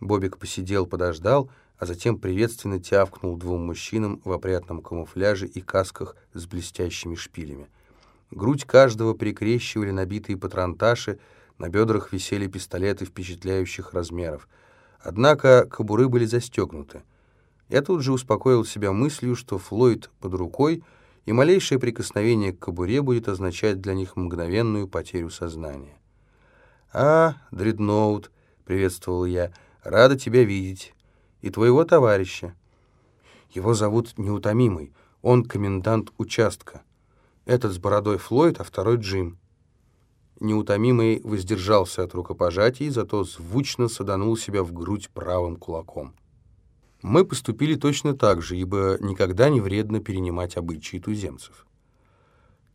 Бобик посидел, подождал, а затем приветственно тявкнул двум мужчинам в опрятном камуфляже и касках с блестящими шпилями. Грудь каждого прикрещивали набитые патронташи, на бедрах висели пистолеты впечатляющих размеров. Однако кобуры были застегнуты. Я тут же успокоил себя мыслью, что Флойд под рукой, и малейшее прикосновение к кобуре будет означать для них мгновенную потерю сознания. «А, Дредноут», — приветствовал я, — «рада тебя видеть. И твоего товарища. Его зовут Неутомимый, он комендант участка. Этот с бородой Флойд, а второй Джим». Неутомимый воздержался от рукопожатий, зато звучно саданул себя в грудь правым кулаком. Мы поступили точно так же, ибо никогда не вредно перенимать обычаи туземцев.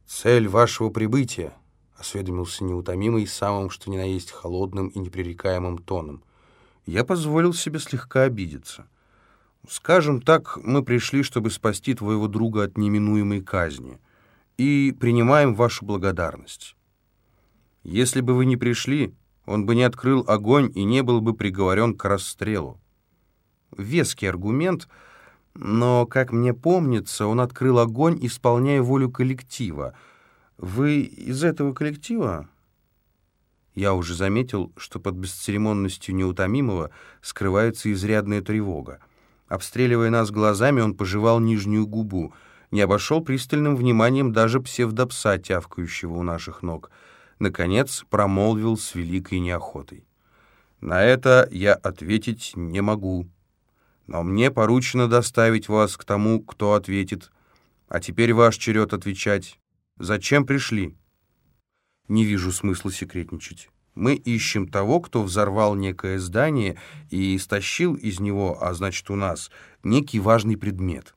«Цель вашего прибытия», — осведомился неутомимый самым, что ни на есть холодным и непререкаемым тоном. Я позволил себе слегка обидеться. «Скажем так, мы пришли, чтобы спасти твоего друга от неминуемой казни, и принимаем вашу благодарность. Если бы вы не пришли, он бы не открыл огонь и не был бы приговорен к расстрелу веский аргумент, но, как мне помнится, он открыл огонь, исполняя волю коллектива. Вы из этого коллектива? Я уже заметил, что под бесцеремонностью неутомимого скрывается изрядная тревога. Обстреливая нас глазами, он пожевал нижнюю губу, не обошел пристальным вниманием даже псевдопса, тявкающего у наших ног. Наконец промолвил с великой неохотой. «На это я ответить не могу». Но мне поручено доставить вас к тому, кто ответит. А теперь ваш черед отвечать. Зачем пришли? Не вижу смысла секретничать. Мы ищем того, кто взорвал некое здание и стащил из него, а значит у нас, некий важный предмет.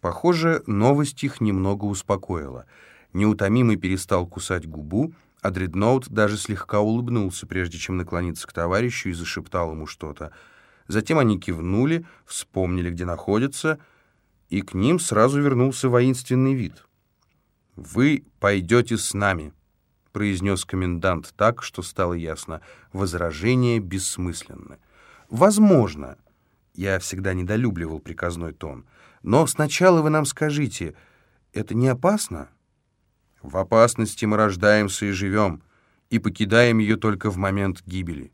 Похоже, новость их немного успокоила. Неутомимый перестал кусать губу, а Дредноут даже слегка улыбнулся, прежде чем наклониться к товарищу и зашептал ему что-то — Затем они кивнули, вспомнили, где находятся, и к ним сразу вернулся воинственный вид. «Вы пойдете с нами», — произнес комендант так, что стало ясно. Возражения бессмысленны. «Возможно». Я всегда недолюбливал приказной тон. «Но сначала вы нам скажите, это не опасно?» «В опасности мы рождаемся и живем, и покидаем ее только в момент гибели».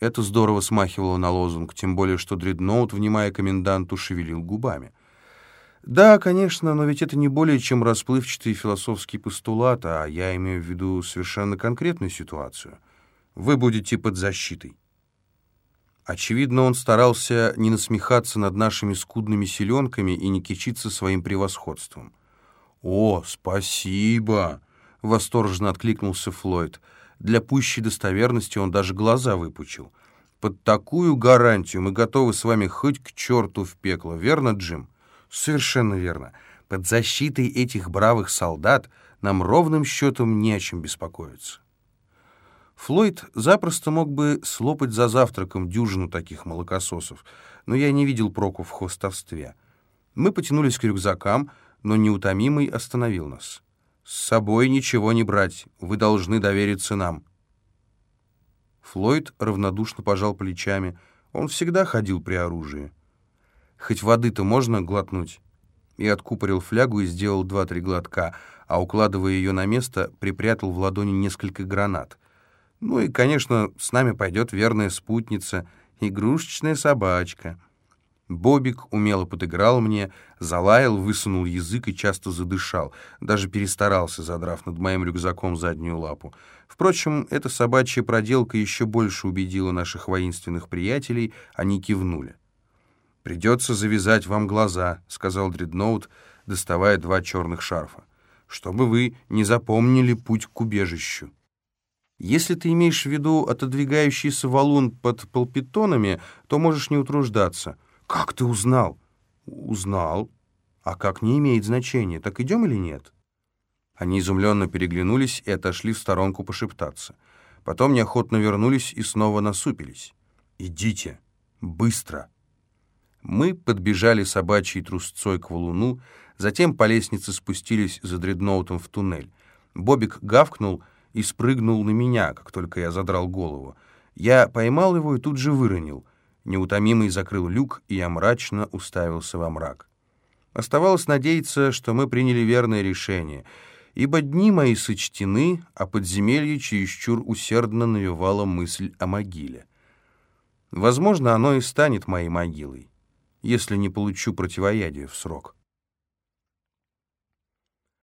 Это здорово смахивало на лозунг, тем более что Дредноут, внимая коменданту, шевелил губами. Да, конечно, но ведь это не более чем расплывчатый философский постулат, а я имею в виду совершенно конкретную ситуацию. Вы будете под защитой. Очевидно, он старался не насмехаться над нашими скудными селенками и не кичиться своим превосходством. «О, спасибо!» — восторженно откликнулся Флойд — для пущей достоверности он даже глаза выпучил. Под такую гарантию мы готовы с вами хоть к черту в пекло, верно, Джим? Совершенно верно. Под защитой этих бравых солдат нам ровным счетом не о чем беспокоиться. Флойд запросто мог бы слопать за завтраком дюжину таких молокососов, но я не видел проку в хвостовстве. Мы потянулись к рюкзакам, но неутомимый остановил нас. «С собой ничего не брать, вы должны довериться нам». Флойд равнодушно пожал плечами. Он всегда ходил при оружии. «Хоть воды-то можно глотнуть?» И откупорил флягу и сделал два-три глотка, а, укладывая ее на место, припрятал в ладони несколько гранат. «Ну и, конечно, с нами пойдет верная спутница, игрушечная собачка». Бобик умело подыграл мне, залаял, высунул язык и часто задышал, даже перестарался, задрав над моим рюкзаком заднюю лапу. Впрочем, эта собачья проделка еще больше убедила наших воинственных приятелей, они кивнули. «Придется завязать вам глаза», — сказал Дредноут, доставая два черных шарфа, «чтобы вы не запомнили путь к убежищу». Если ты имеешь в виду отодвигающийся валун под полпитонами, то можешь не утруждаться — «Как ты узнал?» «Узнал. А как не имеет значения, так идем или нет?» Они изумленно переглянулись и отошли в сторонку пошептаться. Потом неохотно вернулись и снова насупились. «Идите! Быстро!» Мы подбежали собачьей трусцой к валуну, затем по лестнице спустились за дредноутом в туннель. Бобик гавкнул и спрыгнул на меня, как только я задрал голову. Я поймал его и тут же выронил. Неутомимый закрыл люк, и я мрачно уставился во мрак. Оставалось надеяться, что мы приняли верное решение, ибо дни мои сочтены, а подземелье чересчур усердно навевало мысль о могиле. Возможно, оно и станет моей могилой, если не получу противоядие в срок.